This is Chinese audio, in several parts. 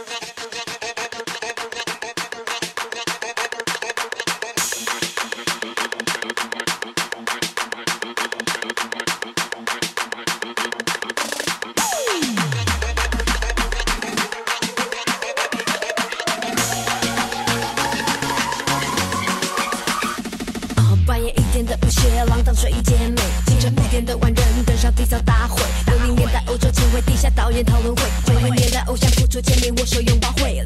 you 见面握手拥抱会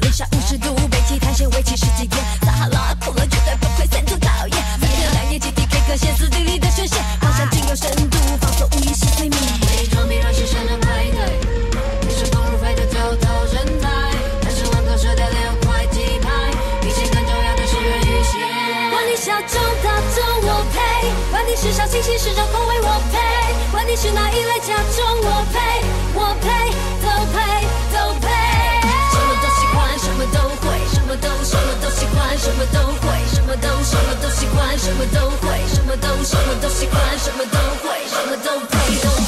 什么都喜欢，什么都会，什么都配。都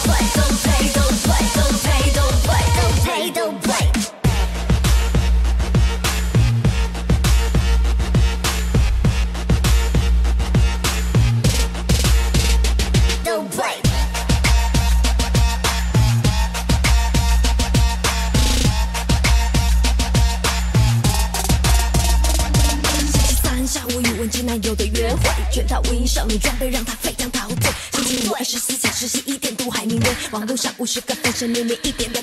装备让他非常陶醉。星期五二十四小时十一点读海明威，网络上五十个单身妹妹一点。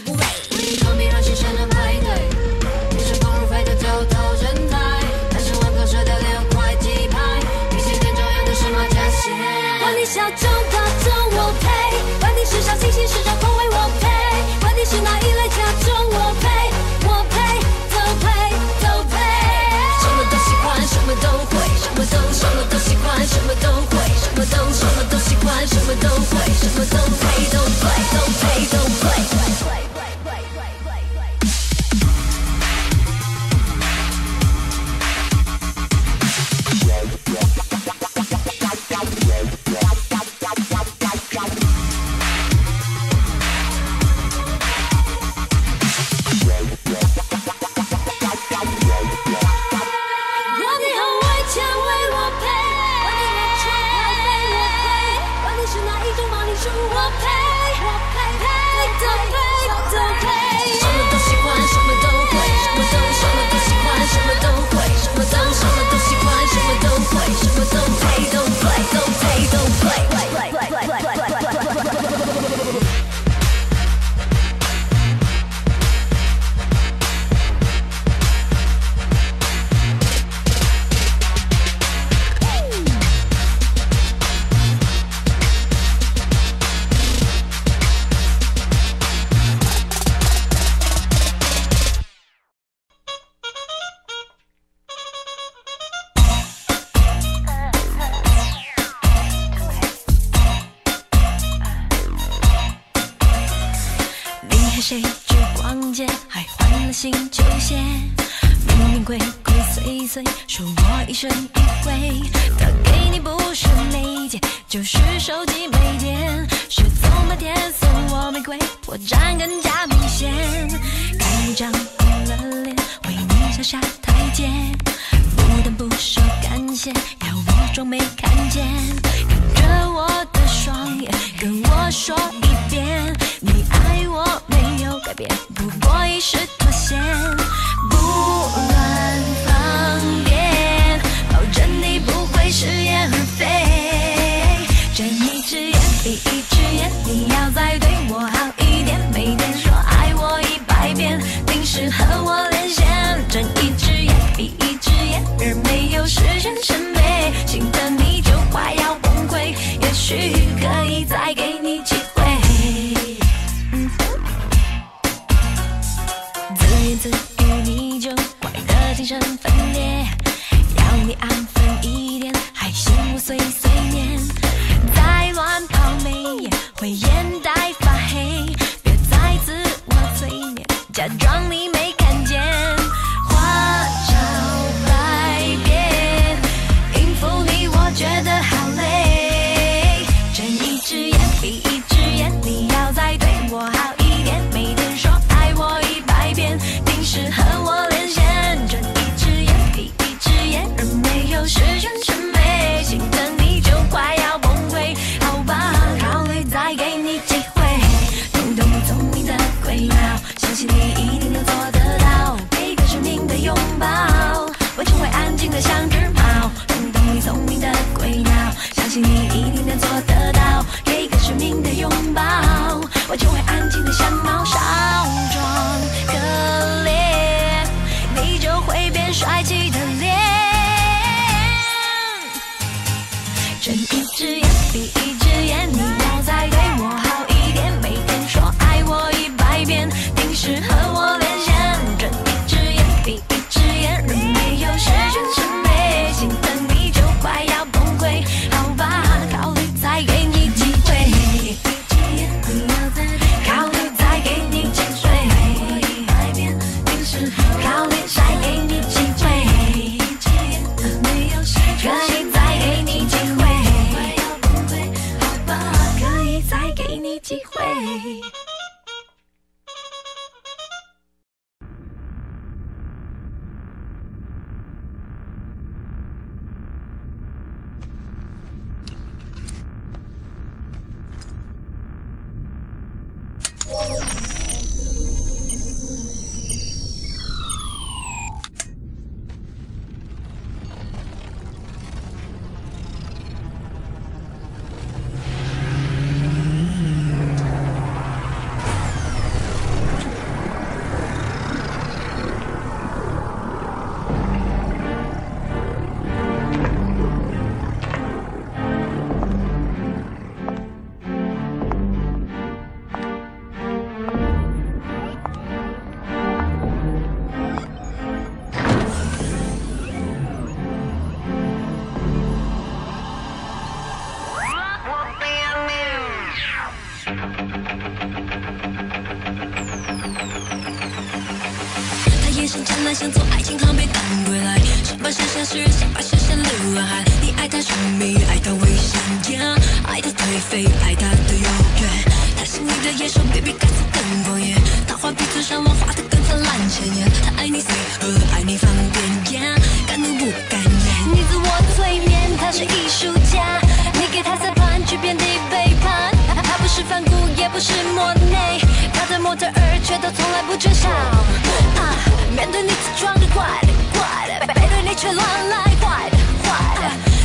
他颓废，爱他的遥远。他心里的野兽，baby 该死更狂野。他画笔嘴上，我画得更灿烂鲜艳。他爱你随和，爱你方便，yeah，敢怒不敢言。你自我催眠，他是艺术家，你给他塞盘，却遍地背叛。他不是梵谷，也不是莫内，他的模特儿却都从来不缺少。啊，面对你自装的怪的怪的，背对你却乱来坏的坏的。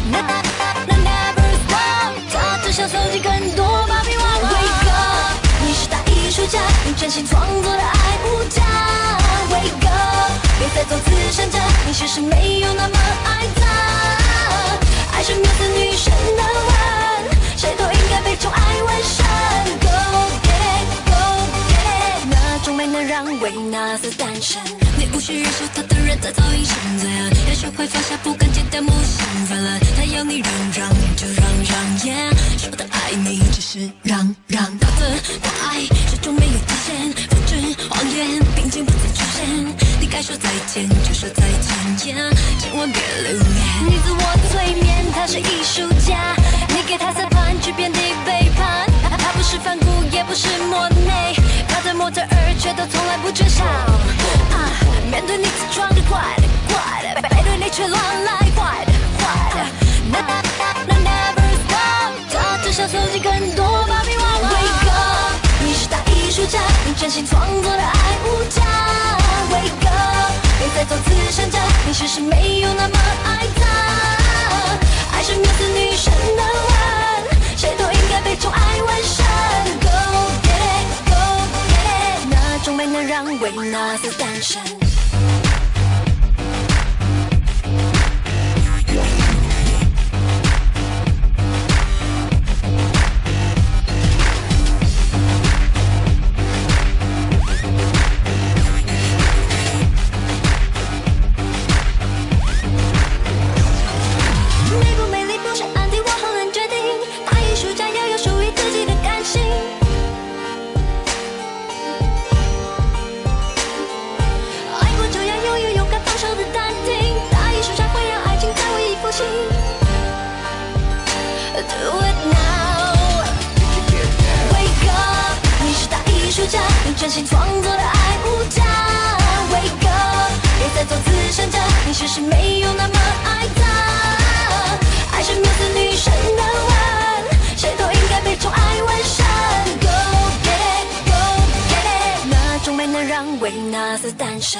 那那 never stop，他只想搜集更多芭比娃娃。Wake up，你是大艺术家，你真心创作的爱无价。Wake up，别再做慈善家，你其实没有那么爱他。爱是缪斯女神的吻，谁都应该被宠爱完善。Go get it，那种美能让维纳斯诞生。你无需忍受他的人，他早已生在。要学会放下，不敢戒掉母性泛滥。他要你让让就让让，yeah，说的爱你只是让让。他的爱始终没有底线，复制谎言，平静不再出现。你该说再见就说再见，yeah，千万别留恋。你自我催眠，他是艺术家，你给他塞盘，去遍地背反骨，也不是莫内，他的模特儿却都从来不缺少。啊，面对你自装的怪的怪的，背对你却乱来坏的坏的。那那 never stop，他只想搜集更多芭比娃娃。Wake up，你是大艺术家，你真心创作的爱无价。Wake up，别再做慈善家，你其实没有那么爱他。爱是缪斯女神的，宠爱纹身。Go get it，go get it，那种美能让维纳斯诞生。专心创作的爱无价。Wake up，别再做慈善家，你其实没有那么爱他。爱是缪斯女神的吻，谁都应该被宠爱完善。Go get it, go get it，那种美能让维纳斯诞生。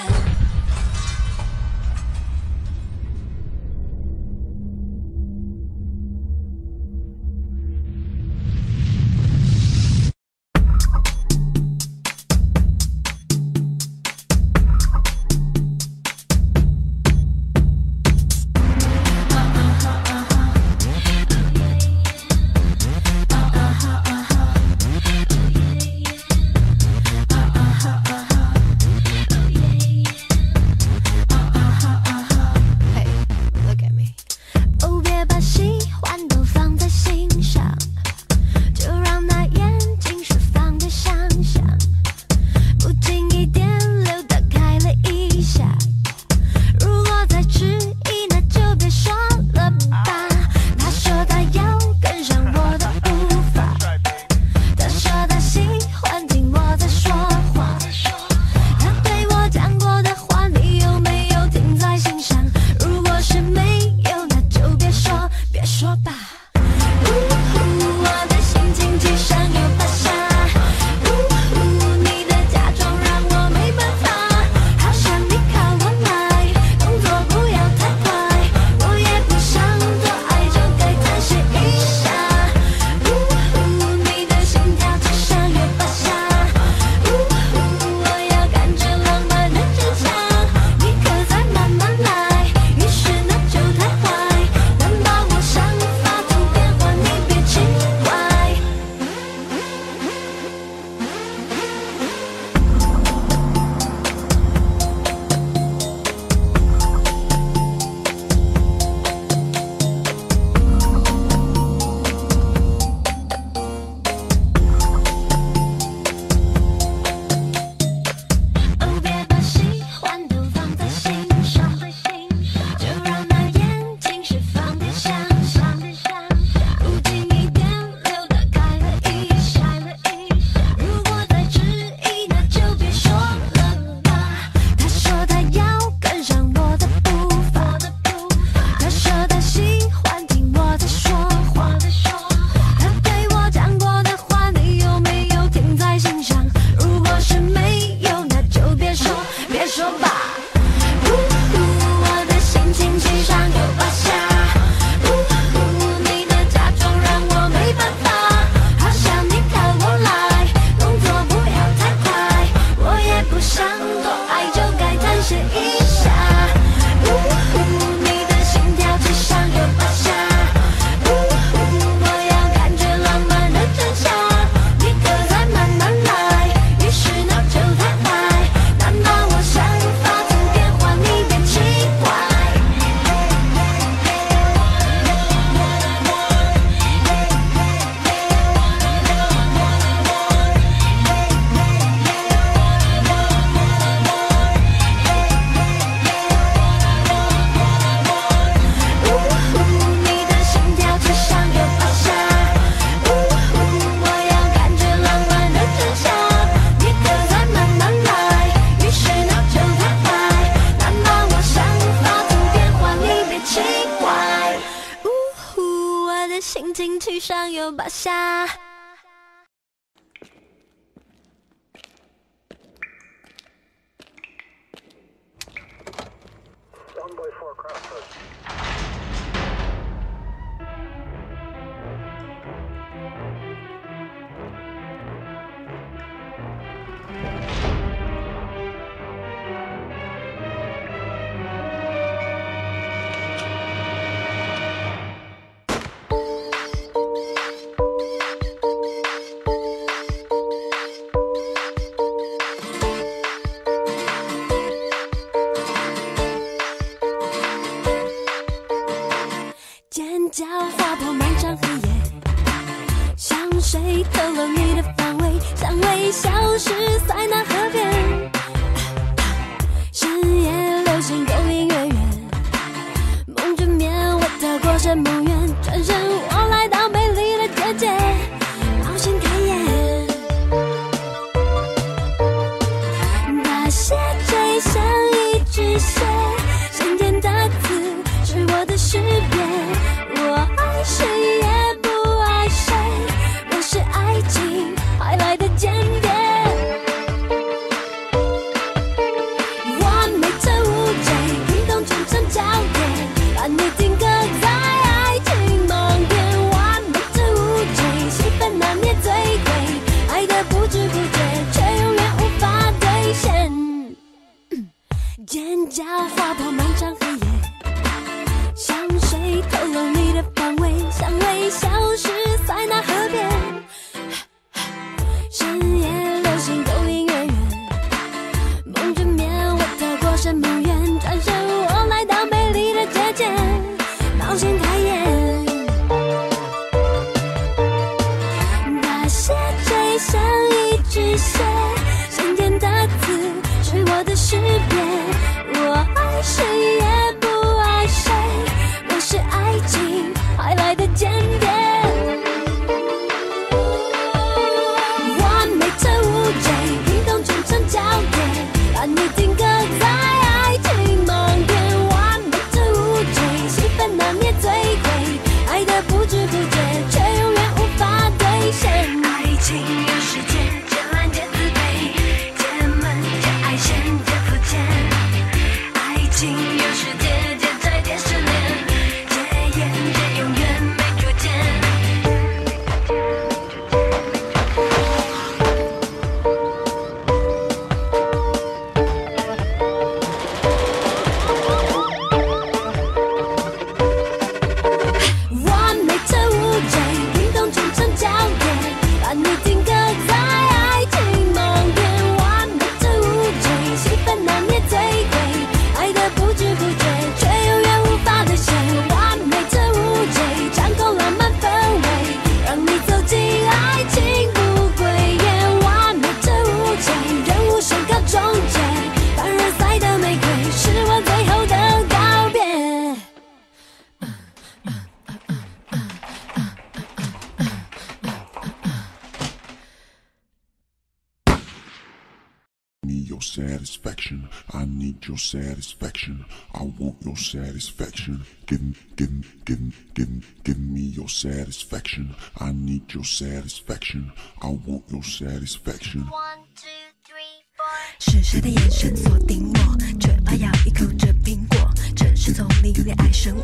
satisfaction. I need your satisfaction. I want your satisfaction. Give me, give me, give me, give me, give me your satisfaction. I need your satisfaction. I want your satisfaction. One, two, three, four. 是谁的眼神锁定我，却怕咬一口这苹果。只是从你恋爱生物，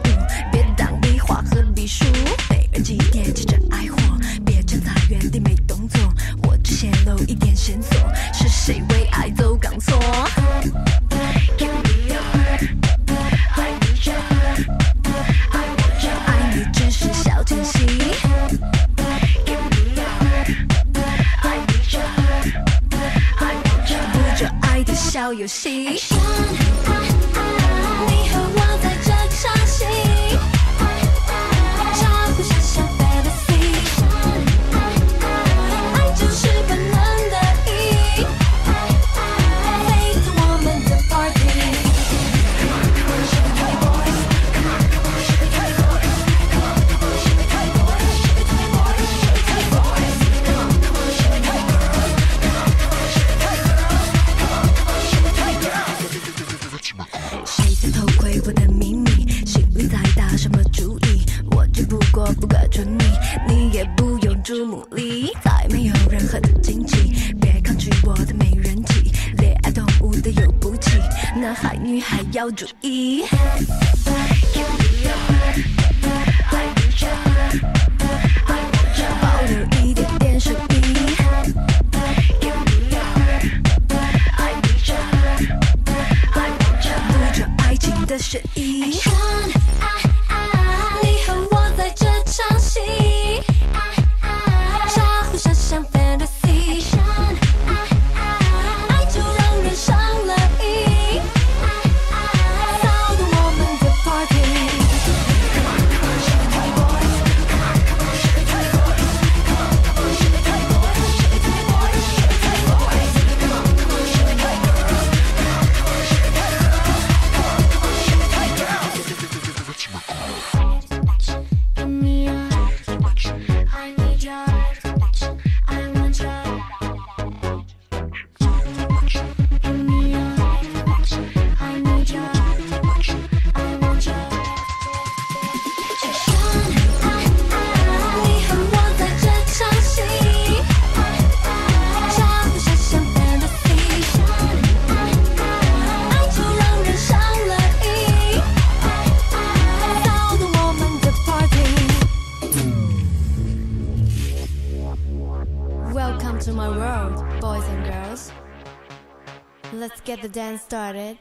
别当你话和笔书，被耳机点起这爱火。站在原地没动作我只泄露一点线索是谁为爱走钢索？Keep Action. 爱小游戏。你你也不用注目礼再没有任何的惊奇别抗拒我的美人计恋爱动物都有补气男孩女孩要注意。ba ba ba ba ba ba ba started.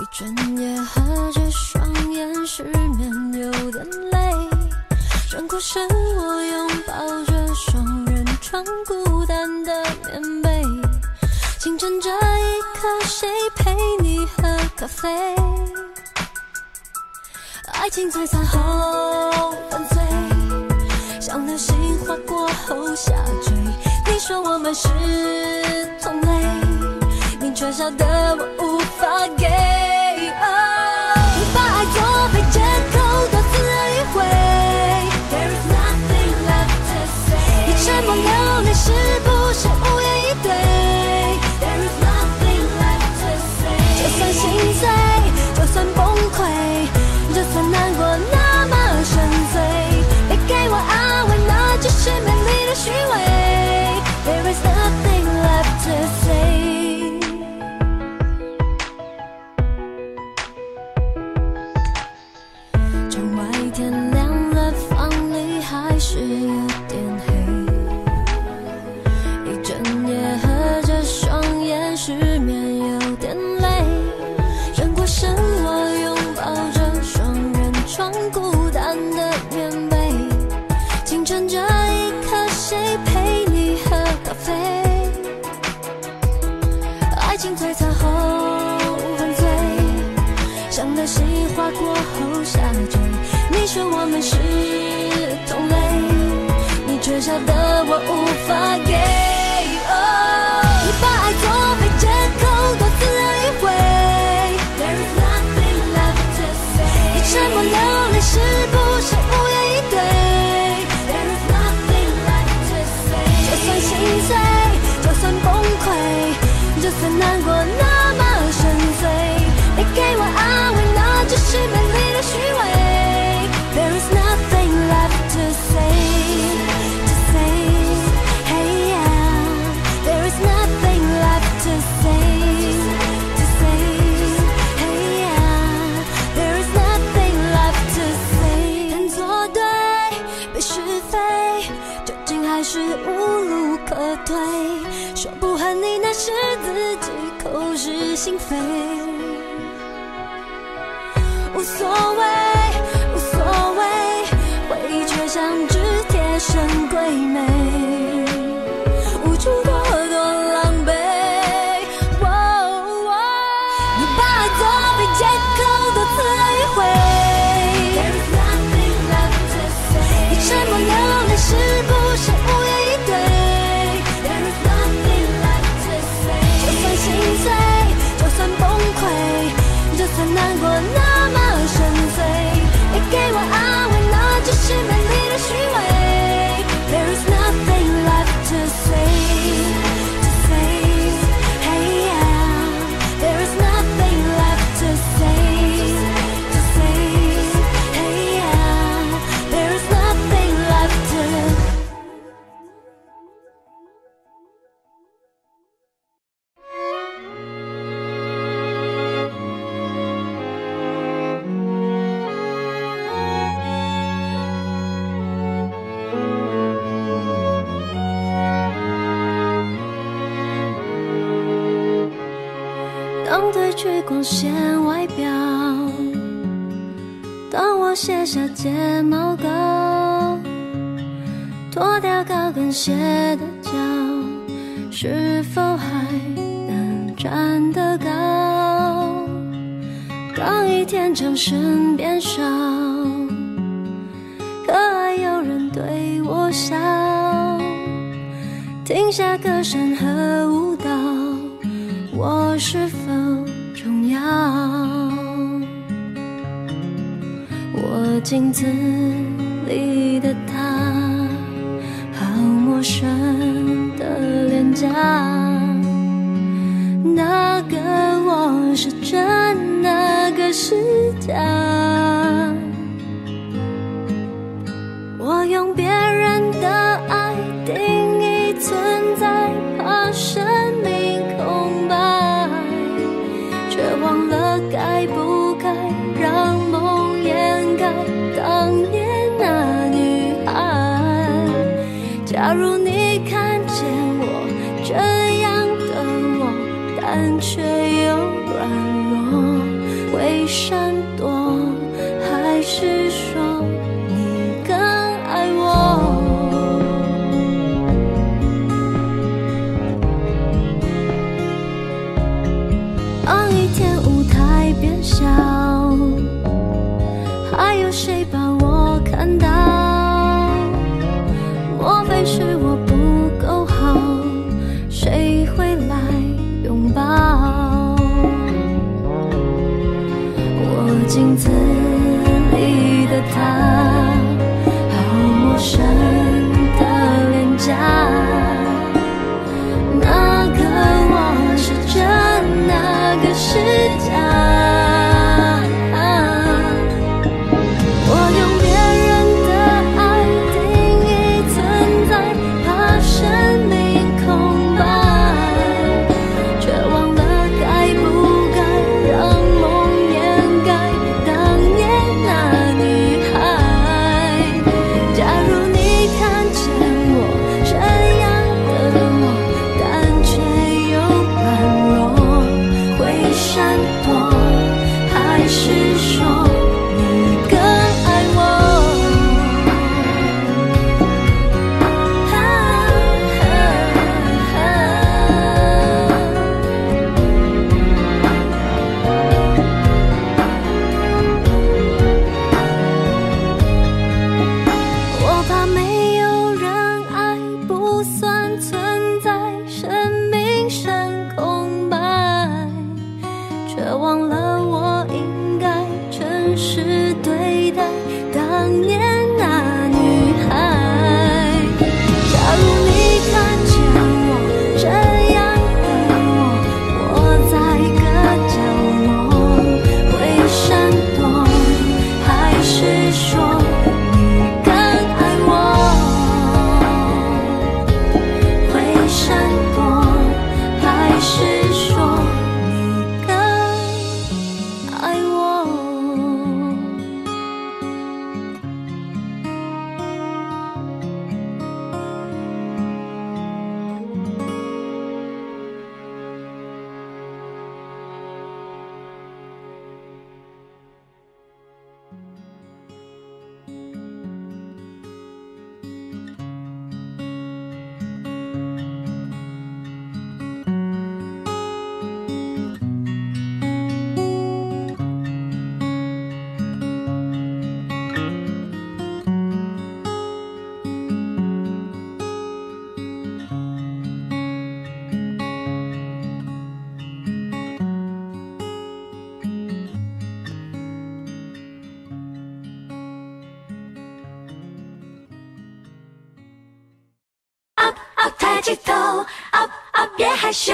一整夜合着双眼失眠，有点累。转过身，我拥抱着双人床，孤单的棉被。清晨这一刻，谁陪你喝咖啡？爱情最残后，犯罪像流星划过后下坠。你说我们是同类，你缺少的我无法给。já 口是心非无所谓。但却又软弱，会闪躲。起头，啊啊，别害羞。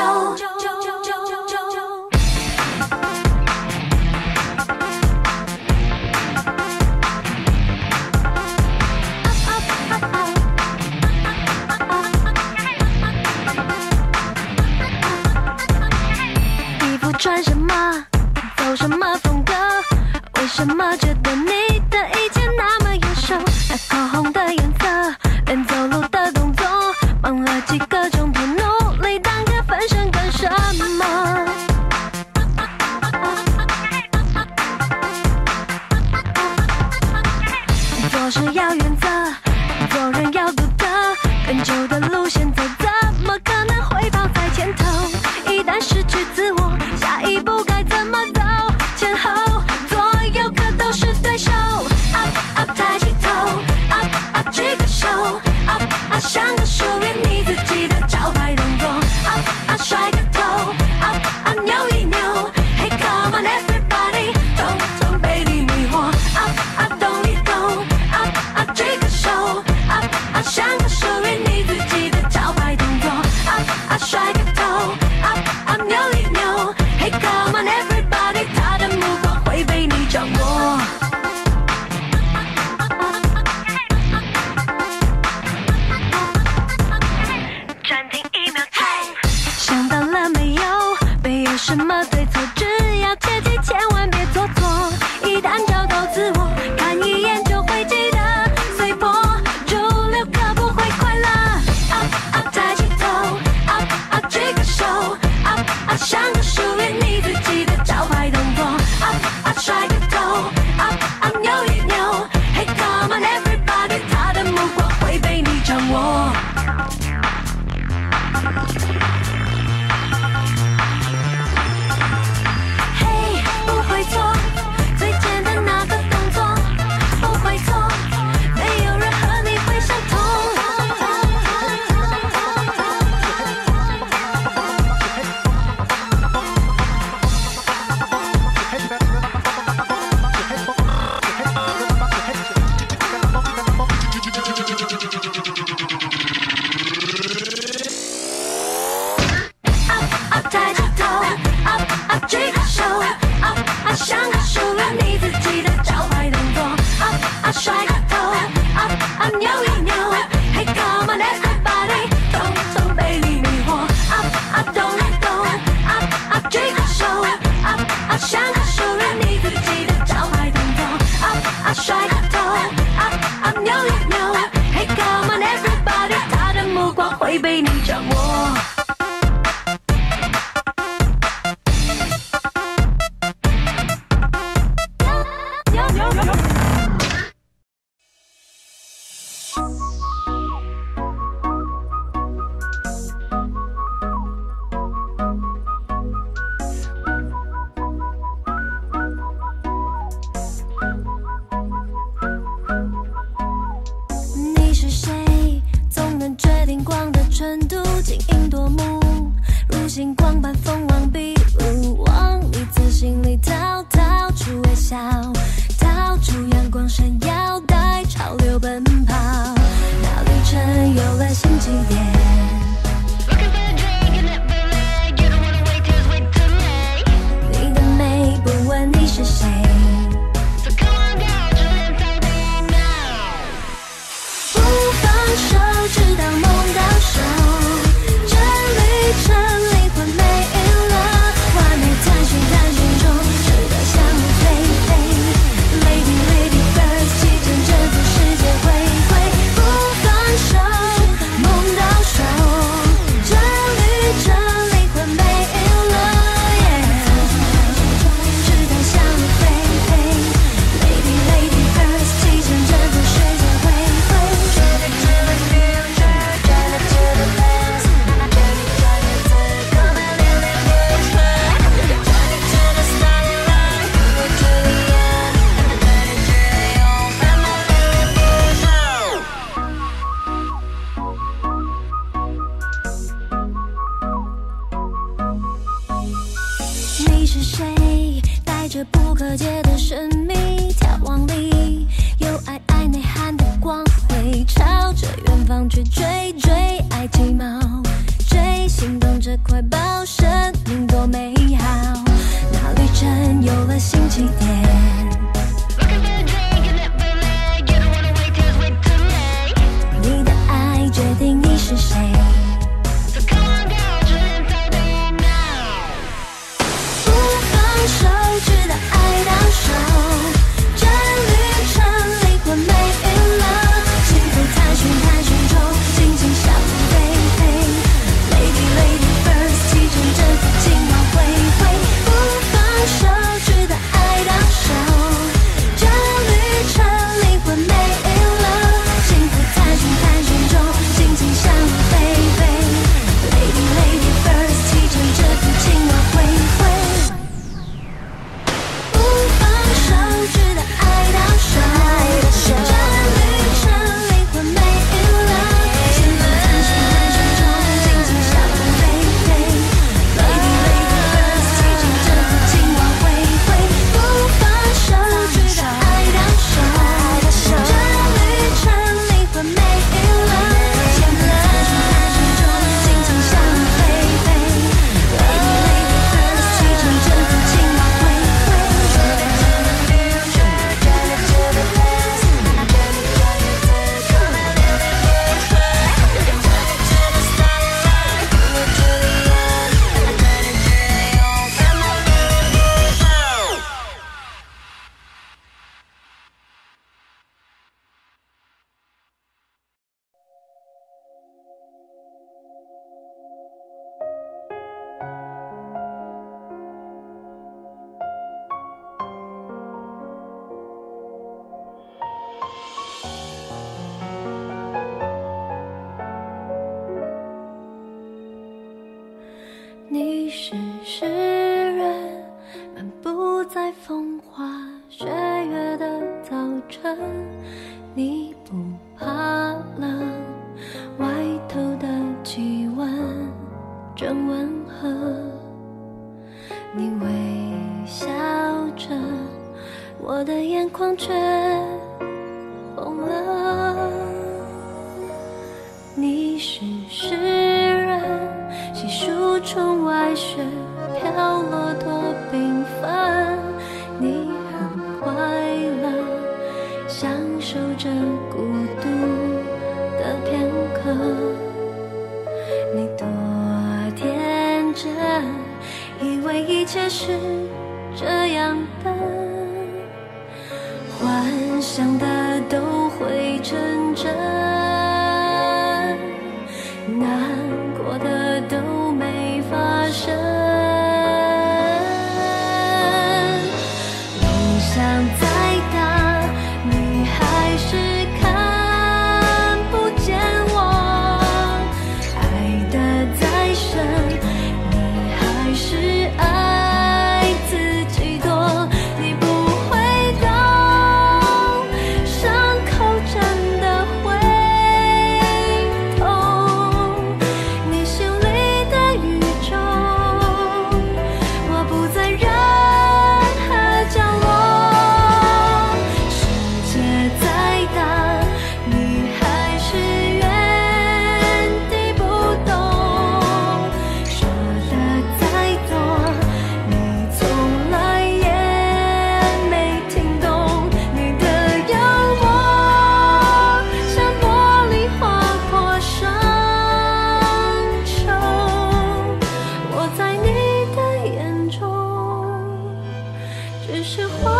是花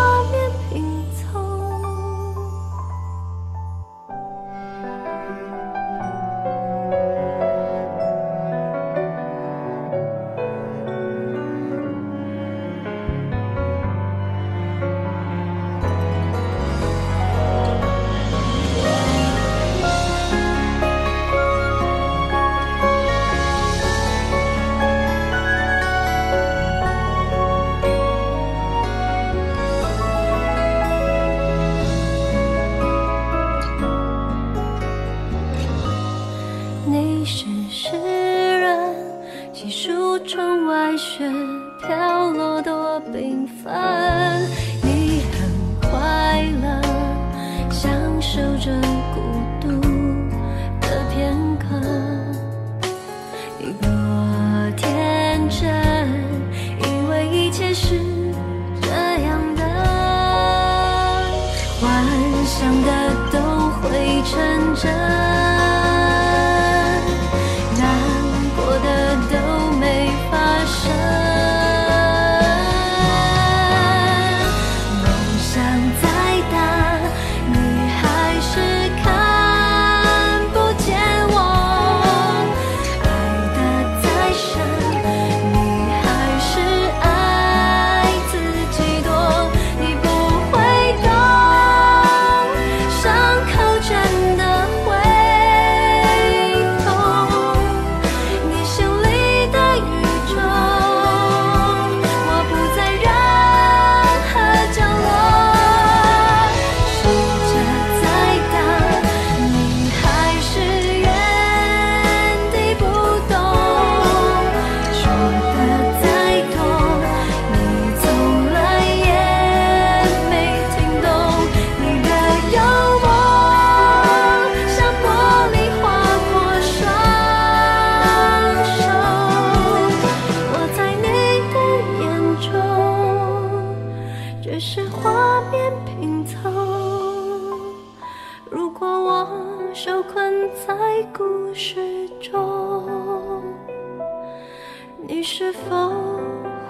你是否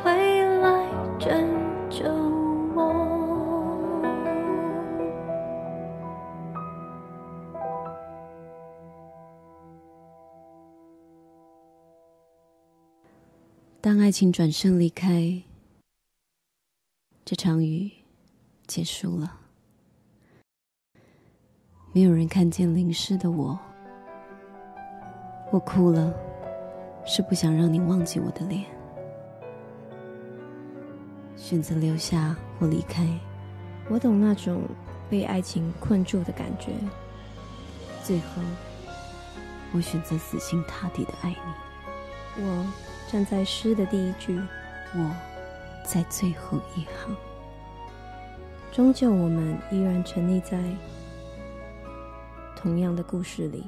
会来拯救我？当爱情转身离开这场雨结束了。没有人看见淋湿的我我哭了。是不想让你忘记我的脸。选择留下或离开我懂那种被爱情困住的感觉。最后我选择死心塌地的爱你。我站在诗的第一句我在最后一行。终究我们依然沉溺在同样的故事里。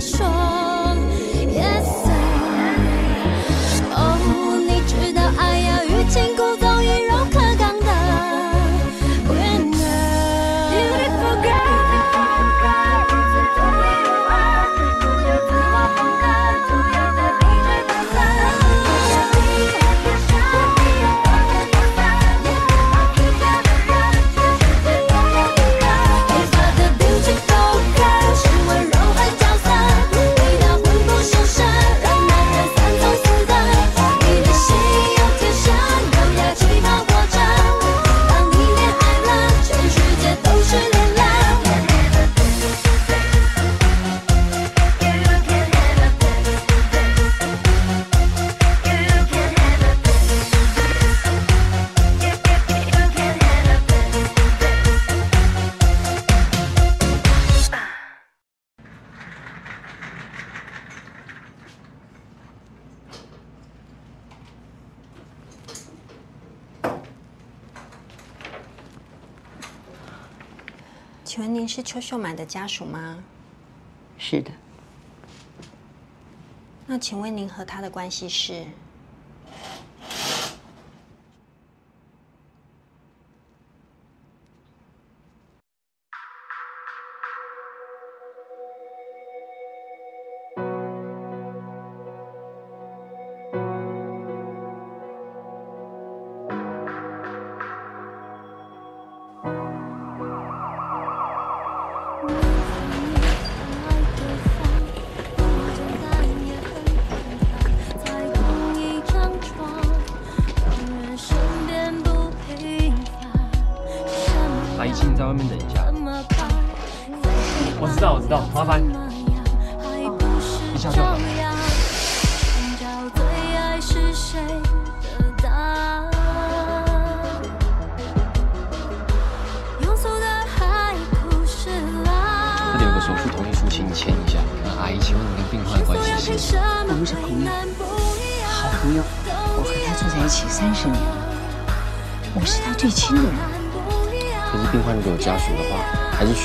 说邱秀满的家属吗？是的。那请问您和他的关系是？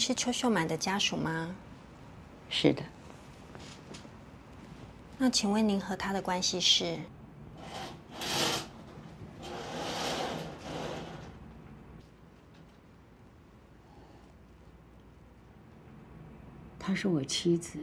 是邱秀满的家属吗？是的。那请问您和他的关系是？他是我妻子。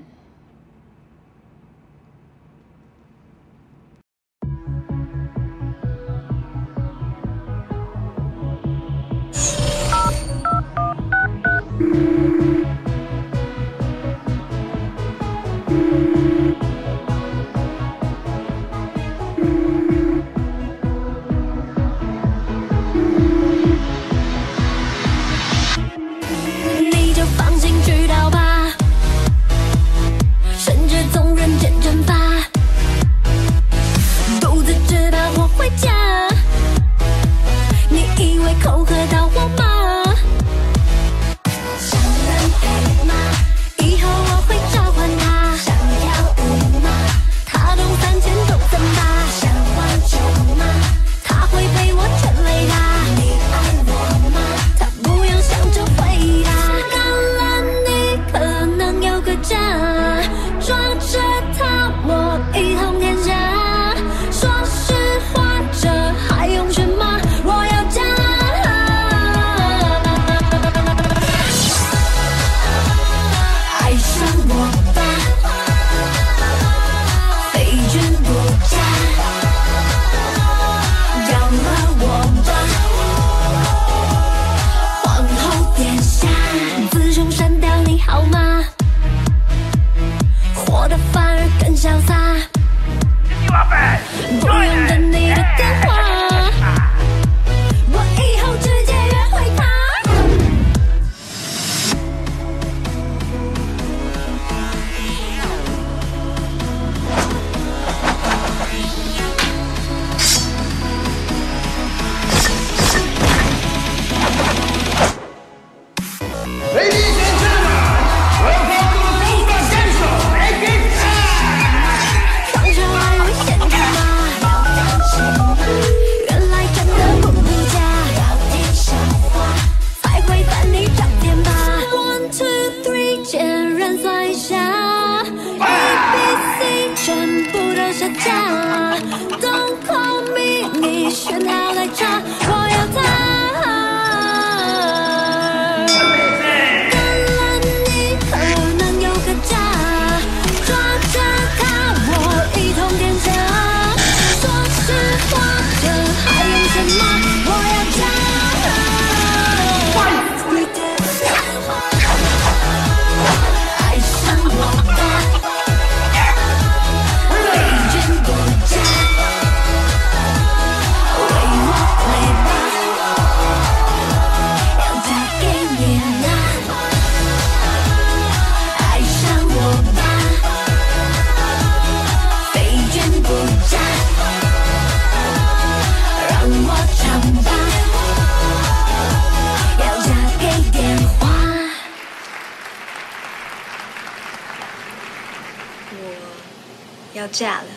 嫁了。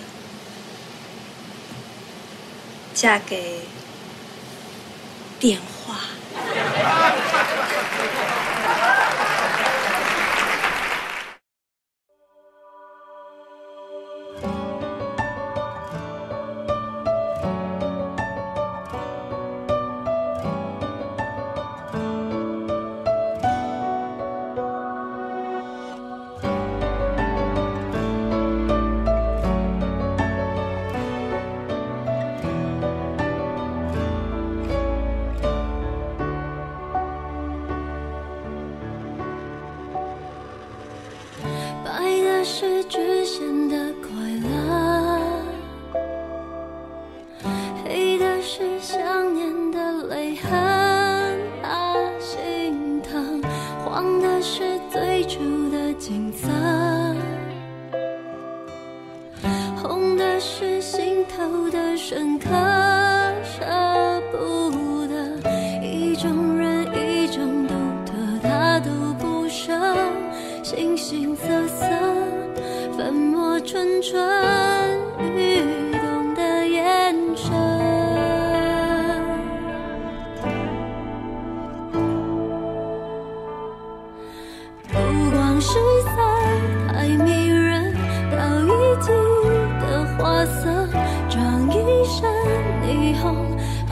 嫁给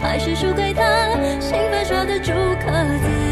还是输给他，新粉刷的朱壳子。